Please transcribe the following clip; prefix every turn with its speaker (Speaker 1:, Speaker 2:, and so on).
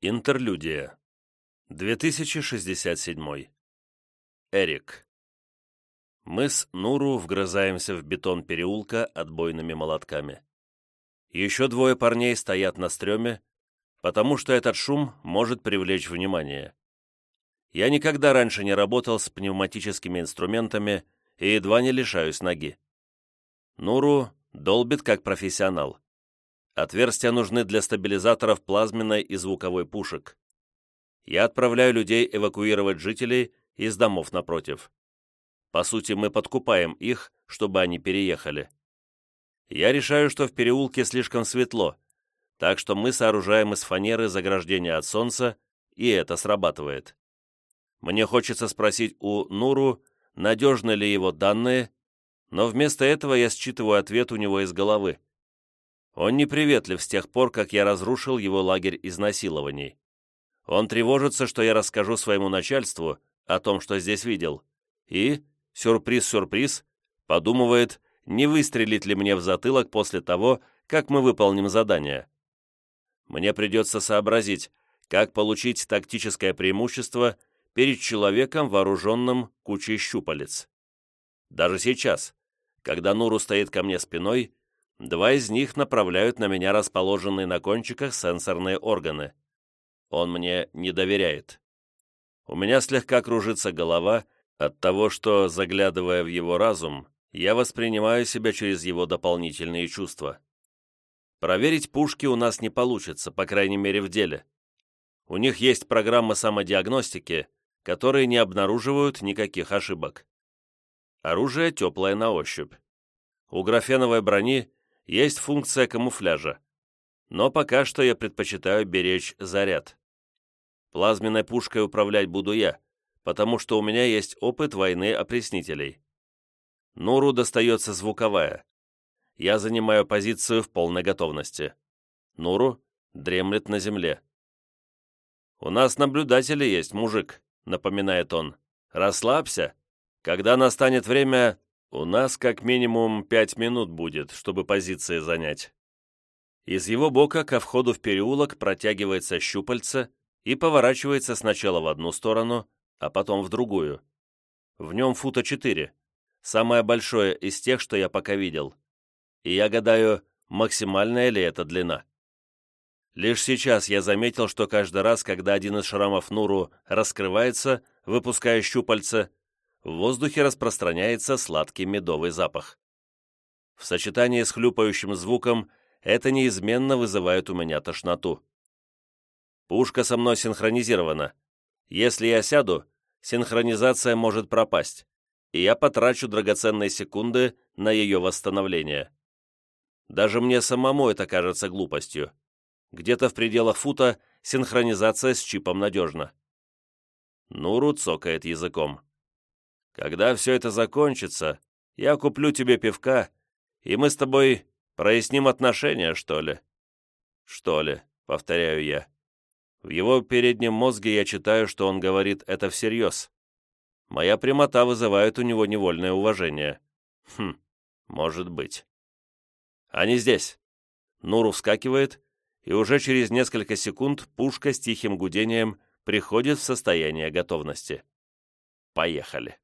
Speaker 1: Интерлюдия. 2067. Эрик. Мы с Нуру вгрызаемся в бетон переулка отбойными молотками. Еще двое парней стоят на стреме, потому что этот шум может привлечь внимание. Я никогда раньше не работал с пневматическими инструментами и едва не лишаюсь ноги. Нуру долбит как профессионал. Отверстия нужны для стабилизаторов плазменной и звуковой пушек. Я отправляю людей эвакуировать жителей из домов напротив. По сути, мы подкупаем их, чтобы они переехали. Я решаю, что в переулке слишком светло, так что мы сооружаем из фанеры заграждение от солнца, и это срабатывает. Мне хочется спросить у Нуру, надежны ли его данные, но вместо этого я считываю ответ у него из головы. Он неприветлив с тех пор, как я разрушил его лагерь изнасилований. Он тревожится, что я расскажу своему начальству о том, что здесь видел, и, сюрприз-сюрприз, подумывает, не выстрелит ли мне в затылок после того, как мы выполним задание. Мне придется сообразить, как получить тактическое преимущество перед человеком, вооруженным кучей щупалец. Даже сейчас, когда Нуру стоит ко мне спиной, Два из них направляют на меня расположенные на кончиках сенсорные органы. Он мне не доверяет. У меня слегка кружится голова от того, что, заглядывая в его разум, я воспринимаю себя через его дополнительные чувства. Проверить пушки у нас не получится, по крайней мере в деле. У них есть программы самодиагностики, которые не обнаруживают никаких ошибок. Оружие теплое на ощупь. У графеновой брони есть функция камуфляжа, но пока что я предпочитаю беречь заряд. Плазменной пушкой управлять буду я, потому что у меня есть опыт войны опреснителей. Нуру достается звуковая. Я занимаю позицию в полной готовности. Нуру дремлет на земле. «У нас наблюдатели есть, мужик», — напоминает он. «Расслабься. Когда настанет время, у нас как минимум пять минут будет, чтобы позиции занять. Из его бока ко входу в переулок протягивается щупальце и поворачивается сначала в одну сторону, а потом в другую. В нем фута четыре, самое большое из тех, что я пока видел. И я гадаю, максимальная ли это длина. Лишь сейчас я заметил, что каждый раз, когда один из шрамов Нуру раскрывается, выпуская щупальце, в воздухе распространяется сладкий медовый запах. В сочетании с хлюпающим звуком это неизменно вызывает у меня тошноту. Пушка со мной синхронизирована. Если я сяду, синхронизация может пропасть, и я потрачу драгоценные секунды на ее восстановление. Даже мне самому это кажется глупостью. Где-то в пределах фута синхронизация с чипом надежна. Нуру цокает языком. Когда все это закончится, я куплю тебе пивка, и мы с тобой проясним отношения, что ли?» «Что ли?» — повторяю я. В его переднем мозге я читаю, что он говорит это всерьез. Моя прямота вызывает у него невольное уважение. Хм, может быть. Они здесь. Нуру вскакивает, и уже через несколько секунд пушка с тихим гудением приходит в состояние готовности. Поехали.